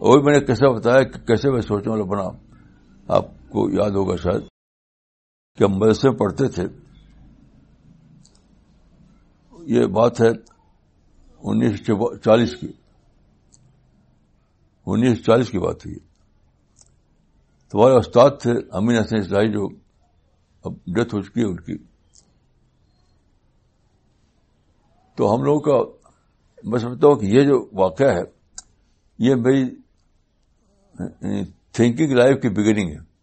وہی میں نے کیسے بتایا کہ کیسے میں سوچنے والا بنا، آپ کو یاد ہوگا شاید کہ ہم مدرسے پڑھتے تھے۔ یہ بات ہے انیس سو چالیس کی۔ انیس سو چالیس کی بات ہے تمہارے استاد تھے، امین حسن اسلائی جو اب ڈیتھ ہو چکی ہے ان کی۔ تو ہم لوگوں کا، میں سمجھتا ہوں کہ یہ جو واقعہ ہے، یہ میری تھنکنگ لائف کی بگننگ ہے۔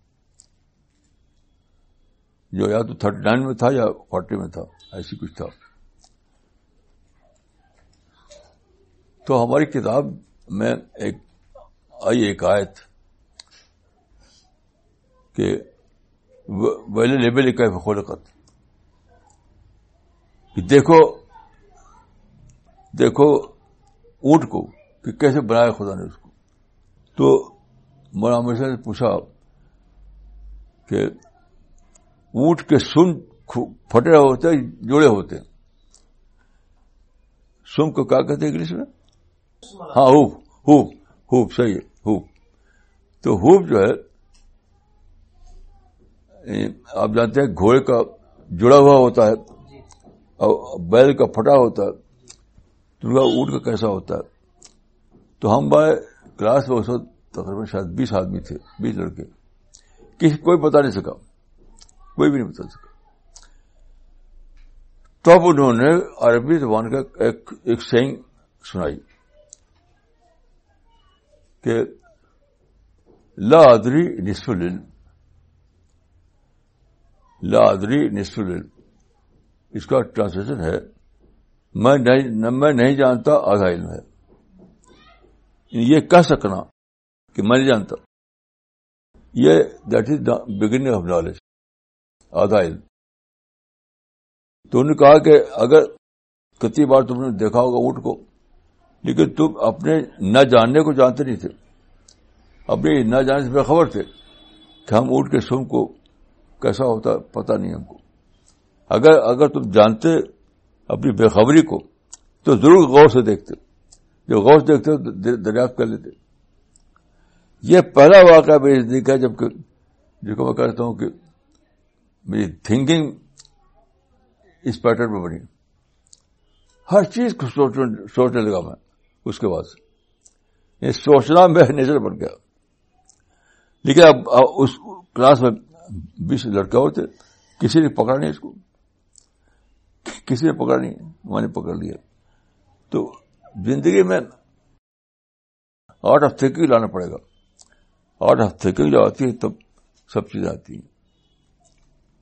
جو یا تو تھرٹی نائن میں تھا یا فورٹی میں تھا، ایسی کچھ تھا۔ تو ہماری کتاب میں ایک، آئی ایک آیت کہ ویلے لیبل کا خلقت۔ کہ دیکھو دیکھو اونٹ کو کہ کیسے بنایا خدا نے اس کو۔ تو مولانا سے پوچھا کہ اونٹ کے سن پھٹے ہوتے جوڑے ہوتے سم کو کیا کہتے انگلش میں؟ ہاں ہوپ ہوپ ہوپ صحیح ہے ہوپ تو ہوپ جو ہے آپ جانتے ہیں، گھوڑے کا جڑا ہوا ہوتا ہے، اور بیل کا پھٹا ہوتا ہے ترگا اونٹ کا کیسا ہوتا ہے؟ تو ہم بائے کلاس میں اس وقت تقریباً شاید بیس آدمی تھے، بیس لڑکے۔ کسی کوئی بتا نہیں سکا۔ کوئی بھی نہیں بتا سکا۔ تب انہوں نے عربی زبان کا ایک ایک سینگ سنائی کہ لا ادری نصف العلم۔ لا ادری نصف العلم۔ اس کا ٹرانسلیشن ہے، میں نہیں میں نہیں جانتا آدھا علم ہے۔ یہ کہہ سکنا کہ میں نہیں جانتا۔ یہ that is the beginning of knowledge آدھا علم۔ تو انہوں نے کہا کہ اگر کتنی بار تم نے دیکھا ہوگا اونٹ کو، لیکن تم اپنے نہ جاننے کو جانتے نہیں تھے۔ اپنے نہ جاننے سے خبر تھے کہ ہم اونٹ کے سم کو کیسا ہوتا پتا نہیں ہم کو۔ اگر اگر تم جانتے اپنی بےخبری کو، تو ضرور غور سے دیکھتے۔ جو غور سے دیکھتے دریافت کر لیتے۔ یہ پہلا واقعہ میری زندگی کا جب جس کو میں کہتا ہوں کہ میری تھنکنگ اس پیٹرن میں بنی۔ ہر چیز کو سوچنے لگا میں اس کے بعد یہ سوچنا میرا نیچر بن گیا۔ لیکن اب اس کلاس میں بیس لڑکے اور تھے، کسی نے پکڑا نہیں اس کو۔ کسی نے پکڑا نہیں، میں نے پکڑ لیا۔ تو زندگی میں آرٹ آف تھنکنگ لانا پڑے گا۔ اور ہفتے کی جو آتی ہے تب سب چیزیں آتی ہیں۔